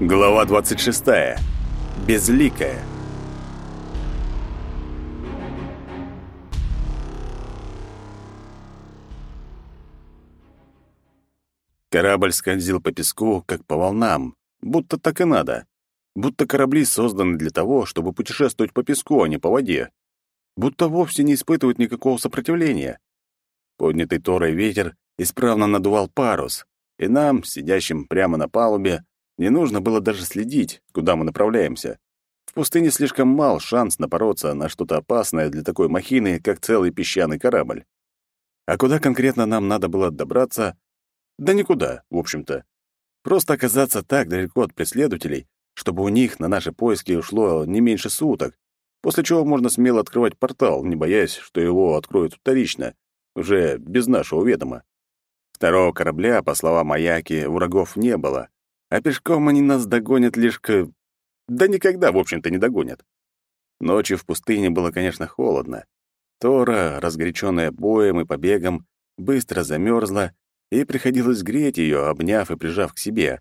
Глава 26. Безликая. Корабль скользил по песку, как по волнам, будто так и надо. Будто корабли созданы для того, чтобы путешествовать по песку, а не по воде. Будто вовсе не испытывают никакого сопротивления. Поднятый Торой ветер исправно надувал парус, и нам, сидящим прямо на палубе, не нужно было даже следить, куда мы направляемся. В пустыне слишком мал шанс напороться на что-то опасное для такой махины, как целый песчаный корабль. А куда конкретно нам надо было добраться? Да никуда, в общем-то. Просто оказаться так далеко от преследователей, чтобы у них на наши поиски ушло не меньше суток, после чего можно смело открывать портал, не боясь, что его откроют вторично, уже без нашего ведома. Второго корабля, по словам Маяки, врагов не было, а пешком они нас догонят лишь к... Да никогда, в общем-то, не догонят. Ночью в пустыне было, конечно, холодно. Тора, разгоряченная боем и побегом, быстро замерзла, и приходилось греть ее, обняв и прижав к себе.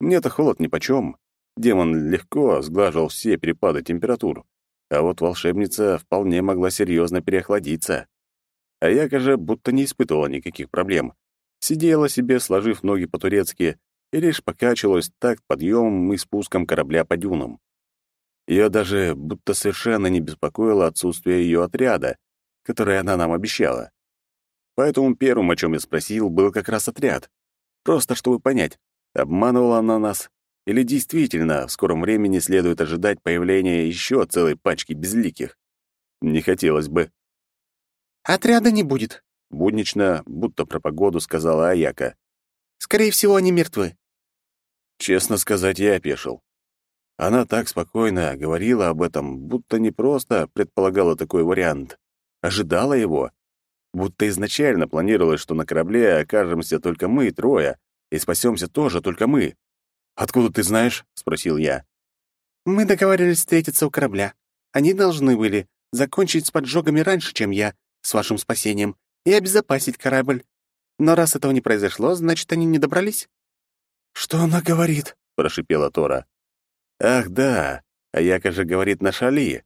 Мне-то холод нипочем. Демон легко сглаживал все перепады температур. А вот волшебница вполне могла серьезно переохладиться. А я, же, будто не испытывала никаких проблем. Сидела себе, сложив ноги по-турецки, и лишь покачивалась так подъемом и спуском корабля по дюнам. Ее даже будто совершенно не беспокоило отсутствие ее отряда, который она нам обещала. Поэтому первым, о чем я спросил, был как раз отряд. Просто чтобы понять, обманывала она нас или действительно в скором времени следует ожидать появления еще целой пачки безликих. Не хотелось бы. «Отряда не будет», — буднично, будто про погоду сказала Аяка. «Скорее всего, они мертвы. Честно сказать, я опешил. Она так спокойно говорила об этом, будто не просто предполагала такой вариант, ожидала его, будто изначально планировалось, что на корабле окажемся только мы трое, и спасемся тоже только мы. «Откуда ты знаешь?» — спросил я. «Мы договаривались встретиться у корабля. Они должны были закончить с поджогами раньше, чем я, с вашим спасением, и обезопасить корабль. Но раз этого не произошло, значит, они не добрались. «Что она говорит?» — прошипела Тора. «Ах, да, а Яка же говорит на шали.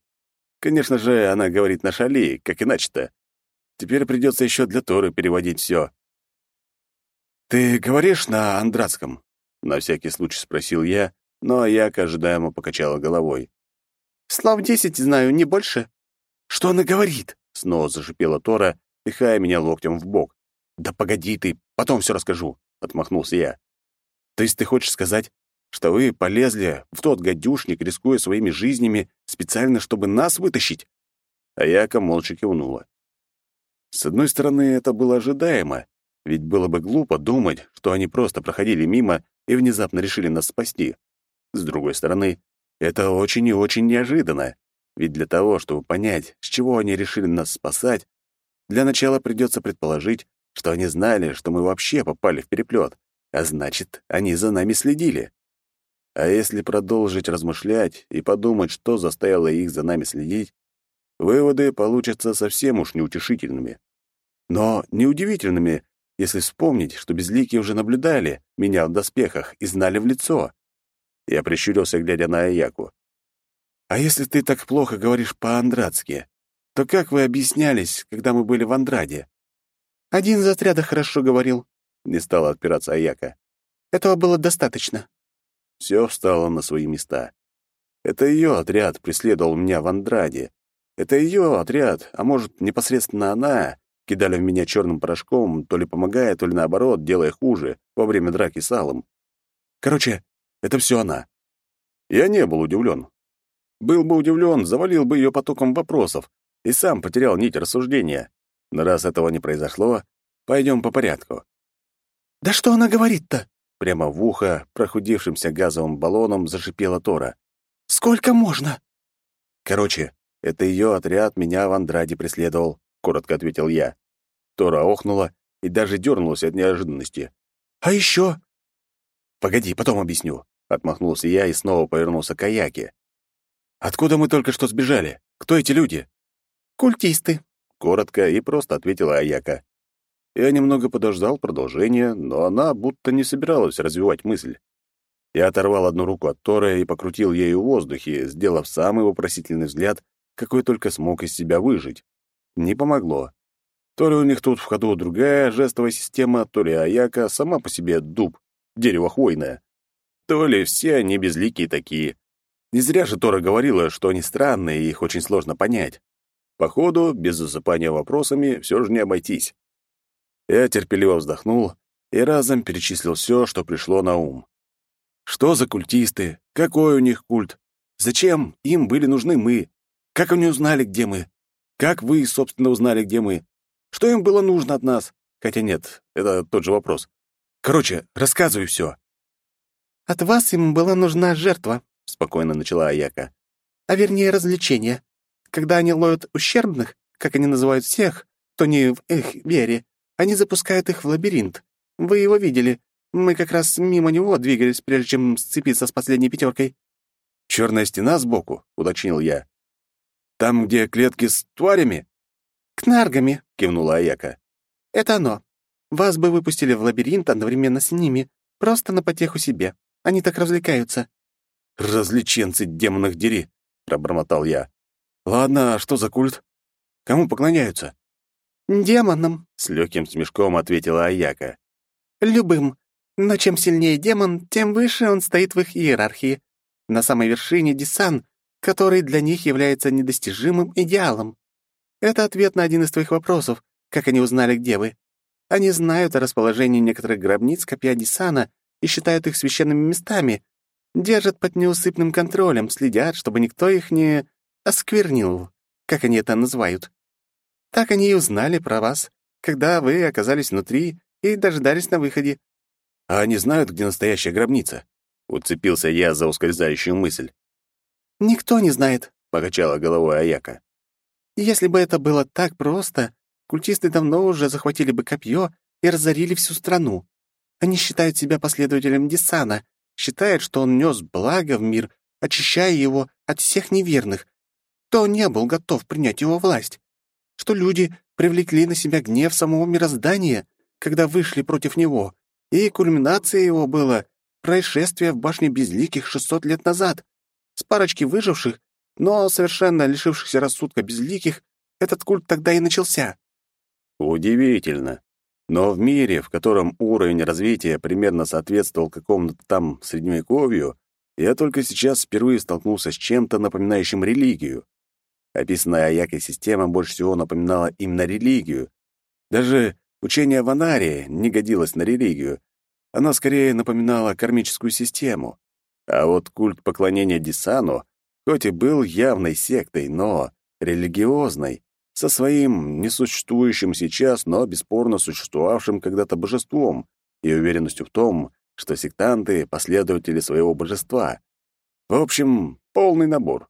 Конечно же, она говорит на шали, как иначе-то. Теперь придется еще для Торы переводить все. «Ты говоришь на андратском?» — на всякий случай спросил я, но Яка ожидаемо покачала головой. «Слав десять знаю, не больше». «Что она говорит?» — снова зашипела Тора, пихая меня локтем в бок. «Да погоди ты, потом все расскажу», — отмахнулся я. То есть ты хочешь сказать, что вы полезли в тот гадюшник, рискуя своими жизнями, специально, чтобы нас вытащить?» Аяка молча кивнула. С одной стороны, это было ожидаемо, ведь было бы глупо думать, что они просто проходили мимо и внезапно решили нас спасти. С другой стороны, это очень и очень неожиданно, ведь для того, чтобы понять, с чего они решили нас спасать, для начала придется предположить, что они знали, что мы вообще попали в переплет, а значит, они за нами следили. А если продолжить размышлять и подумать, что заставило их за нами следить, выводы получатся совсем уж неутешительными. Но неудивительными, если вспомнить, что безликие уже наблюдали меня в доспехах и знали в лицо. Я прищурился, глядя на Аяку. «А если ты так плохо говоришь по-андратски, то как вы объяснялись, когда мы были в Андраде?» «Один из отряда хорошо говорил, не стала отпираться Аяка. Этого было достаточно. Все встало на свои места. Это ее отряд преследовал меня в Андраде. Это ее отряд, а может, непосредственно она, кидали в меня черным порошком, то ли помогая, то ли наоборот, делая хуже во время драки с Алым. Короче, это все она. Я не был удивлен. Был бы удивлен, завалил бы ее потоком вопросов и сам потерял нить рассуждения. Но раз этого не произошло, пойдем по порядку. «Да что она говорит-то?» Прямо в ухо прохудившимся газовым баллоном зашипела Тора. «Сколько можно?» «Короче, это ее отряд меня в Андраде преследовал», — коротко ответил я. Тора охнула и даже дернулась от неожиданности. «А еще?» «Погоди, потом объясню», — отмахнулся я и снова повернулся к Аяке. «Откуда мы только что сбежали? Кто эти люди?» «Культисты», — коротко и просто ответила Аяка. Я немного подождал продолжения, но она будто не собиралась развивать мысль. Я оторвал одну руку от Тора и покрутил ею в воздухе, сделав самый вопросительный взгляд, какой только смог из себя выжить. Не помогло. То ли у них тут в ходу другая жестовая система, то ли Аяка сама по себе дуб, дерево хвойное. То ли все они безликие такие. Не зря же Тора говорила, что они странные и их очень сложно понять. Походу, без засыпания вопросами все же не обойтись. Я терпеливо вздохнул и разом перечислил все, что пришло на ум. Что за культисты? Какой у них культ? Зачем им были нужны мы? Как они узнали, где мы? Как вы, собственно, узнали, где мы? Что им было нужно от нас? Хотя нет, это тот же вопрос. Короче, рассказывай все. «От вас им была нужна жертва», — спокойно начала Аяка. «А вернее, развлечение. Когда они ловят ущербных, как они называют всех, то не в их вере, они запускают их в лабиринт. Вы его видели. Мы как раз мимо него двигались, прежде чем сцепиться с последней пятеркой. «Черная стена сбоку», — уточнил я. «Там, где клетки с тварями?» «Кнаргами», — кивнула Аяка. «Это оно. Вас бы выпустили в лабиринт одновременно с ними, просто на потеху себе. Они так развлекаются». «Развлеченцы демонных дери», — пробормотал я. «Ладно, а что за культ? Кому поклоняются?» «Демонам», — с легким смешком ответила Аяка. «Любым. Но чем сильнее демон, тем выше он стоит в их иерархии. На самой вершине — Дисан, который для них является недостижимым идеалом. Это ответ на один из твоих вопросов, как они узнали, где вы. Они знают о расположении некоторых гробниц копья Дисана и считают их священными местами, держат под неусыпным контролем, следят, чтобы никто их не осквернил, как они это называют. Так они и узнали про вас, когда вы оказались внутри и дождались на выходе. А они знают, где настоящая гробница? Уцепился я за ускользающую мысль. Никто не знает, покачала головой Аяка. Если бы это было так просто, культисты давно уже захватили бы копье и разорили всю страну. Они считают себя последователем Десана, считают, что он нес благо в мир, очищая его от всех неверных. Кто не был готов принять его власть? Что люди привлекли на себя гнев самого мироздания, когда вышли против него, и кульминацией его было происшествие в башне Безликих 600 лет назад. С парочки выживших но совершенно лишившихся рассудка безликих этот культ тогда и начался. Удивительно. Но в мире, в котором уровень развития примерно соответствовал какому-то там средневековью, я только сейчас впервые столкнулся с чем-то напоминающим религию. Описанная Аякой система больше всего напоминала именно религию. Даже учение Ванария не годилось на религию. Оно скорее напоминало кармическую систему. А вот культ поклонения Дисану хоть и был явной сектой, но религиозной, со своим несуществующим сейчас, но бесспорно существовавшим когда-то божеством и уверенностью в том, что сектанты — последователи своего божества. В общем, полный набор.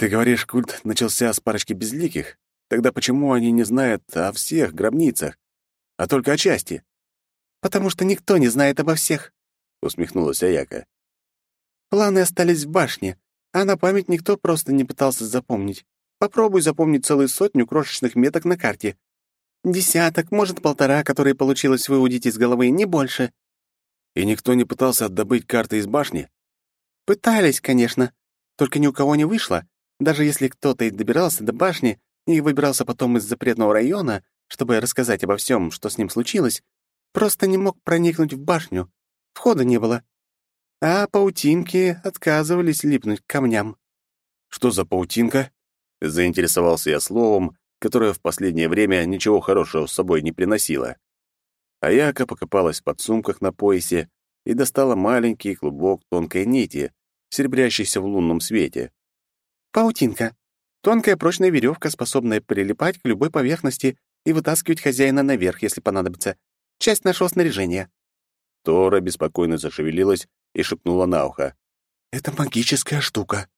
Ты говоришь, культ начался с парочки безликих? Тогда почему они не знают о всех гробницах, а только о части? Потому что никто не знает обо всех, — усмехнулась Аяка. Планы остались в башне, а на память никто просто не пытался запомнить. Попробуй запомнить целую сотню крошечных меток на карте. Десяток, может, полтора, которые получилось выудить из головы, не больше. И никто не пытался добыть карты из башни? Пытались, конечно. Только ни у кого не вышло. Даже если кто-то и добирался до башни и выбирался потом из запретного района, чтобы рассказать обо всем, что с ним случилось, просто не мог проникнуть в башню. Входа не было а паутинки отказывались липнуть к камням. «Что за паутинка?» — заинтересовался я словом, которое в последнее время ничего хорошего с собой не приносило. Аяка покопалась в подсумках на поясе и достала маленький клубок тонкой нити, серебрящийся в лунном свете. «Паутинка. Тонкая прочная веревка, способная прилипать к любой поверхности и вытаскивать хозяина наверх, если понадобится. Часть нашего снаряжения». Тора беспокойно зашевелилась и шепнула на ухо. «Это магическая штука».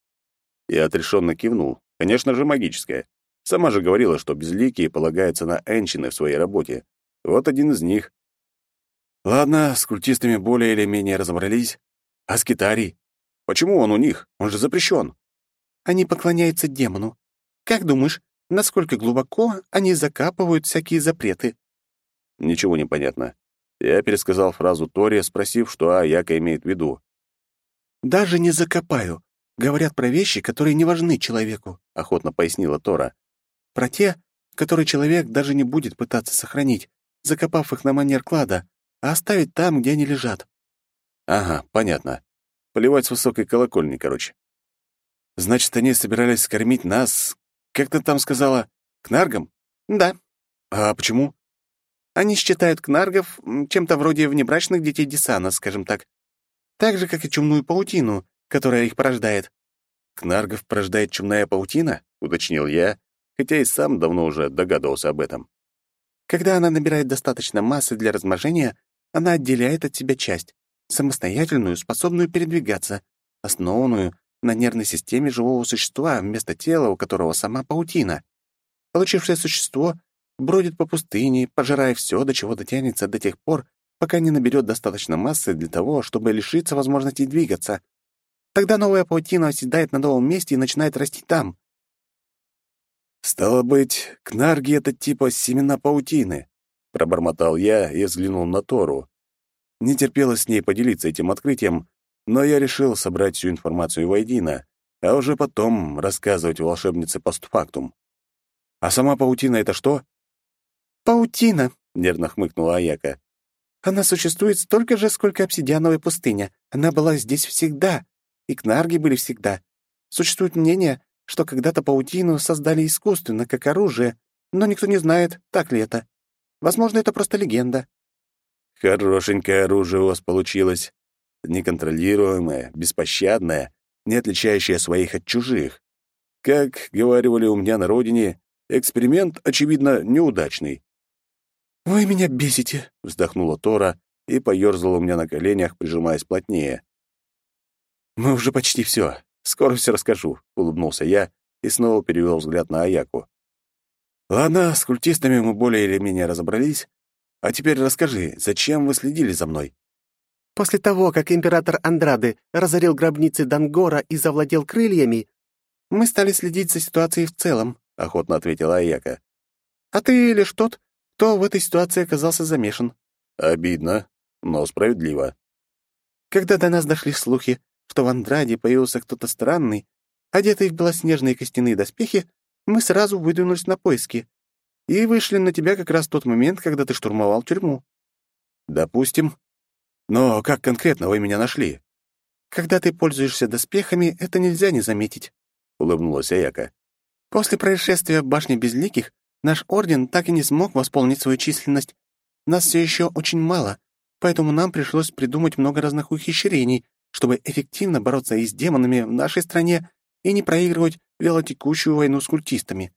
Я отрешенно кивнул. Конечно же, магическая. Сама же говорила, что безликие полагаются на энчины в своей работе. Вот один из них. Ладно, с культистами более или менее разобрались. А с Китарией? Почему он у них? Он же запрещен. Они поклоняются демону. Как думаешь, насколько глубоко они закапывают всякие запреты? Ничего не понятно. Я пересказал фразу Тори, спросив, что Аяка имеет в виду. «Даже не закопаю. Говорят про вещи, которые не важны человеку», — охотно пояснила Тора. «Про те, которые человек даже не будет пытаться сохранить, закопав их на манер клада, а оставить там, где они лежат». «Ага, понятно. Поливать с высокой колокольни, короче. Значит, они собирались скормить нас, как ты там сказала, к наргам? Да. А почему? Они считают кнаргов чем-то вроде внебрачных детей Десана, скажем так. Так же, как и чумную паутину, которая их порождает. Кнаргов порождает чумная паутина? Уточнил я, хотя и сам давно уже догадывался об этом. Когда она набирает достаточно массы для размножения, она отделяет от себя часть, самостоятельную, способную передвигаться, основанную на нервной системе живого существа вместо тела, у которого сама паутина. Получившее существо бродит по пустыне, пожирая все, до чего дотянется до тех пор, пока не наберет достаточно массы для того, чтобы лишиться возможности двигаться. Тогда новая паутина оседает на новом месте и начинает расти там. «Стало быть, кнарги — это типа семена паутины», — пробормотал я и взглянул на Тору. Не терпелось с ней поделиться этим открытием, но я решил собрать всю информацию воедино, а уже потом рассказывать волшебнице постфактум. «А сама паутина — это что?» «Паутина», — нервно хмыкнула Аяка. «Она существует столько же, сколько обсидиановая пустыня. Она была здесь всегда, и кнарги были всегда. Существует мнение, что когда-то паутину создали искусственно, как оружие, но никто не знает, так ли это. Возможно, это просто легенда». «Хорошенькое оружие у вас получилось неконтролируемая, беспощадная, не отличающая своих от чужих. Как говорили у меня на родине, эксперимент, очевидно, неудачный. «Вы меня бесите», — вздохнула Тора и поёрзала у меня на коленях, прижимаясь плотнее. «Мы уже почти все. Скоро все расскажу», — улыбнулся я и снова перевел взгляд на Аяку. «Ладно, с культистами мы более или менее разобрались. А теперь расскажи, зачем вы следили за мной?» После того, как император Андрады разорил гробницы Дангора и завладел крыльями, мы стали следить за ситуацией в целом, — охотно ответила Аяка. А ты лишь тот, кто в этой ситуации оказался замешан. Обидно, но справедливо. Когда до нас дошли слухи, что в Андраде появился кто-то странный, одетый в белоснежные костяные доспехи, мы сразу выдвинулись на поиски и вышли на тебя как раз в тот момент, когда ты штурмовал тюрьму. Допустим, но как конкретно вы меня нашли? Когда ты пользуешься доспехами, это нельзя не заметить, улыбнулась Аяка. После происшествия в башне Безликих наш орден так и не смог восполнить свою численность. Нас все еще очень мало, поэтому нам пришлось придумать много разных ухищрений, чтобы эффективно бороться и с демонами в нашей стране и не проигрывать велотекущую войну с культистами.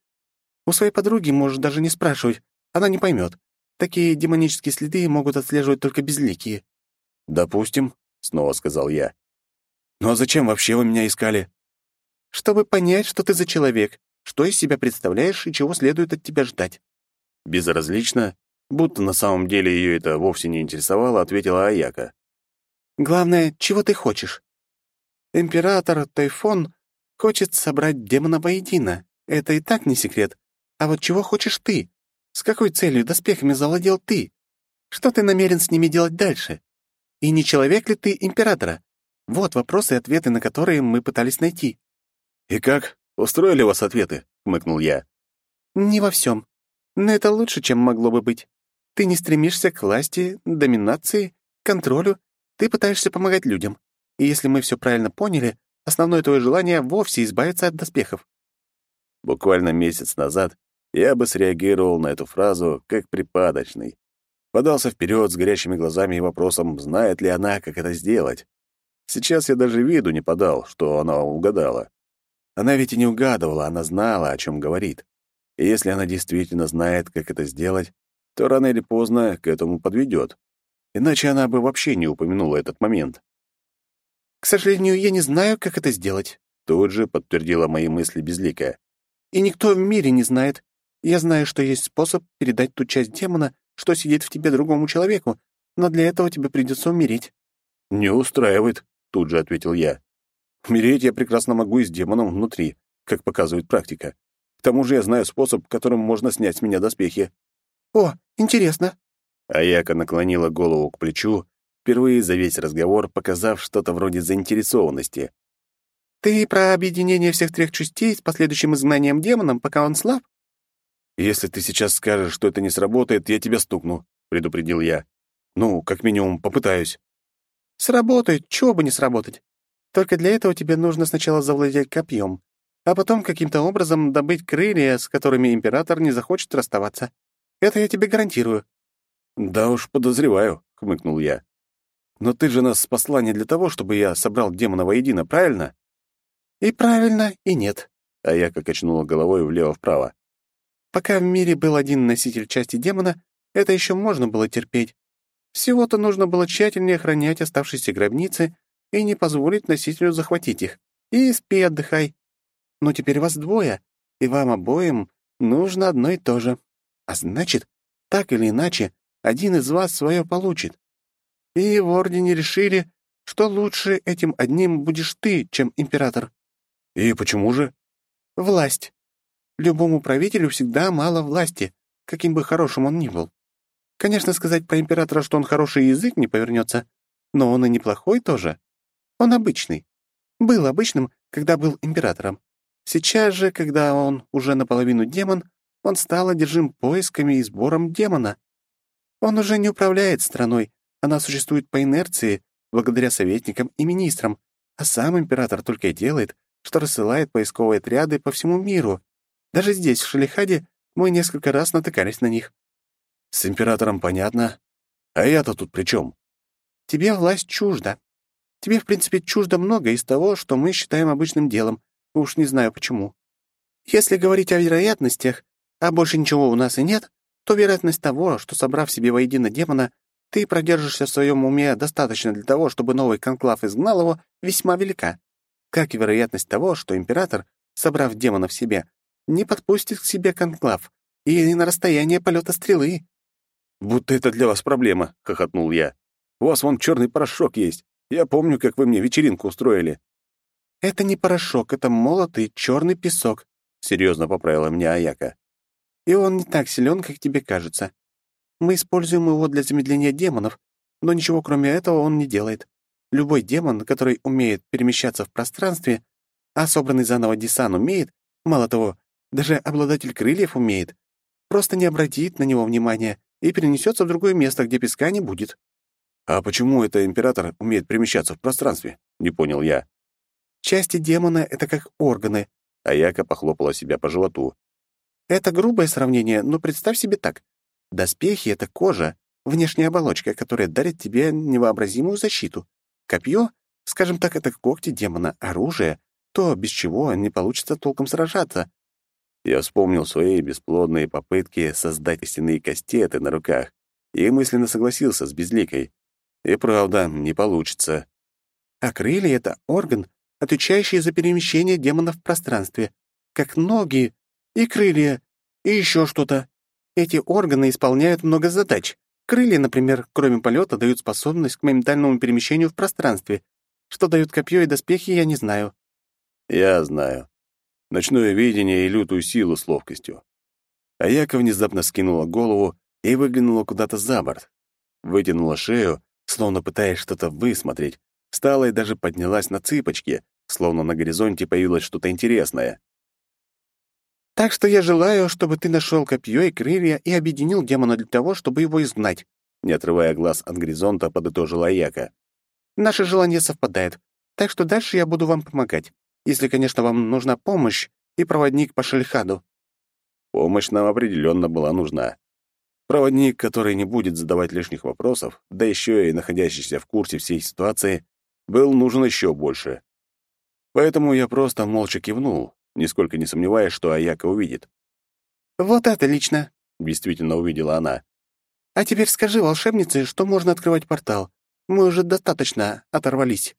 У своей подруги можешь даже не спрашивать, она не поймет. Такие демонические следы могут отслеживать только безликие. «Допустим», — снова сказал я. «Но зачем вообще вы меня искали?» «Чтобы понять, что ты за человек, что из себя представляешь и чего следует от тебя ждать». Безразлично, будто на самом деле ее это вовсе не интересовало, ответила Аяка. «Главное, чего ты хочешь? Император Тайфон хочет собрать демона воедино. Это и так не секрет. А вот чего хочешь ты? С какой целью доспехами завладел ты? Что ты намерен с ними делать дальше? И не человек ли ты императора? Вот вопросы и ответы, на которые мы пытались найти». «И как? Устроили вас ответы?» — хмыкнул я. «Не во всем. Но это лучше, чем могло бы быть. Ты не стремишься к власти, доминации, контролю. Ты пытаешься помогать людям. И если мы все правильно поняли, основное твое желание — вовсе избавиться от доспехов». Буквально месяц назад я бы среагировал на эту фразу как припадочный подался вперед с горящими глазами и вопросом, знает ли она, как это сделать. Сейчас я даже виду не подал, что она угадала. Она ведь и не угадывала, она знала, о чем говорит. И если она действительно знает, как это сделать, то рано или поздно к этому подведет. Иначе она бы вообще не упомянула этот момент. «К сожалению, я не знаю, как это сделать», — тут же подтвердила мои мысли безликая. «И никто в мире не знает. Я знаю, что есть способ передать ту часть демона, что сидит в тебе другому человеку, но для этого тебе придется умереть». «Не устраивает», — тут же ответил я. «Умереть я прекрасно могу и с демоном внутри, как показывает практика. К тому же я знаю способ, которым можно снять с меня доспехи». «О, интересно. Аяка наклонила голову к плечу, впервые за весь разговор показав что-то вроде заинтересованности. «Ты про объединение всех трех частей с последующим изгнанием демоном, пока он слаб?» «Если ты сейчас скажешь, что это не сработает, я тебя стукну», — предупредил я. «Ну, как минимум, попытаюсь». «Сработает, чего бы не сработать. Только для этого тебе нужно сначала завладеть копьем, а потом каким-то образом добыть крылья, с которыми император не захочет расставаться. Это я тебе гарантирую». «Да уж, подозреваю», — хмыкнул я. «Но ты же нас спасла не для того, чтобы я собрал демона воедино, правильно?» «И правильно, и нет», — а я как качнула головой влево-вправо. «Пока в мире был один носитель части демона, это еще можно было терпеть. Всего-то нужно было тщательнее охранять оставшиеся гробницы и не позволить носителю захватить их. И спи, отдыхай. Но теперь вас двое, и вам обоим нужно одно и то же. А значит, так или иначе, один из вас свое получит. И в Ордене решили, что лучше этим одним будешь ты, чем император. И почему же? Власть. Любому правителю всегда мало власти, каким бы хорошим он ни был. Конечно, сказать про императора, что он хороший язык, не повернется, но он и неплохой тоже. Он обычный. Был обычным, когда был императором. Сейчас же, когда он уже наполовину демон, он стал одержим поисками и сбором демона. Он уже не управляет страной, она существует по инерции, благодаря советникам и министрам, а сам император только и делает, что рассылает поисковые отряды по всему миру. Даже здесь, в Шалихаде, мы несколько раз натыкались на них. С императором понятно. А я-то тут при чем? Тебе власть чужда. Тебе, в принципе, чуждо много из того, что мы считаем обычным делом. Уж не знаю почему. Если говорить о вероятностях, а больше ничего у нас и нет, то вероятность того, что, собрав себе воедино демона, ты продержишься в своем уме достаточно для того, чтобы новый конклав изгнал его, весьма велика. Как и вероятность того, что император, собрав демона в себе, не подпустит к себе конклав и на расстояние полета стрелы. «Будто это для вас проблема», — хохотнул я. «У вас вон черный порошок есть. Я помню, как вы мне вечеринку устроили». «Это не порошок, это молотый черный песок», — серьезно поправила меня Аяка. «И он не так силен, как тебе кажется. Мы используем его для замедления демонов, но ничего кроме этого он не делает. Любой демон, который умеет перемещаться в пространстве, а собранный заново Дисан умеет, мало того, даже обладатель крыльев умеет, просто не обратит на него внимания и перенесется в другое место, где песка не будет. «А почему это император умеет перемещаться в пространстве?» — не понял я. «Части демона — это как органы», — Аяка похлопала себя по животу. «Это грубое сравнение, но представь себе так. Доспехи — это кожа, внешняя оболочка, которая дарит тебе невообразимую защиту. Копье, скажем так, это когти демона, оружие, то, без чего не получится толком сражаться». Я вспомнил свои бесплодные попытки создать костяные кастеты на руках и мысленно согласился с Безликой. И правда, не получится. А крылья — это орган, отвечающий за перемещение демонов в пространстве. Как ноги и крылья, и еще что-то. Эти органы исполняют много задач. Крылья, например, кроме полета, дают способность к моментальному перемещению в пространстве. Что дают копье и доспехи, я не знаю. Я знаю. Ночное видение и лютую силу с ловкостью. А Яка внезапно скинула голову и выглянула куда-то за борт. Вытянула шею словно пытаясь что-то высмотреть, встала и даже поднялась на цыпочки, словно на горизонте появилось что-то интересное. «Так что я желаю, чтобы ты нашел копье и крылья и объединил демона для того, чтобы его изгнать», не отрывая глаз от горизонта, подытожила Яка. «Наше желание совпадает, так что дальше я буду вам помогать, если, конечно, вам нужна помощь и проводник по Шельхаду». Помощь нам определенно была нужна. Проводник, который не будет задавать лишних вопросов, да еще и находящийся в курсе всей ситуации, был нужен еще больше. Поэтому я просто молча кивнул, нисколько не сомневаясь, что Аяка увидит. «Вот это лично!» — действительно увидела она. «А теперь скажи волшебнице, что можно открывать портал. Мы уже достаточно оторвались».